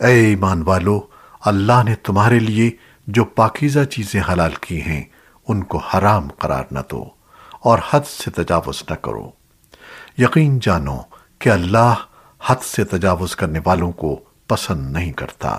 اے ایمان والو، اللہ نے تمہارے لیے جو پاکیزہ چیزیں حلال کی ہیں، ان کو حرام قرار نہ دو اور حد سے تجاوز نہ کرو۔ یقین جانو کہ اللہ حد سے تجاوز کرنے والوں کو پسند نہیں کرتا۔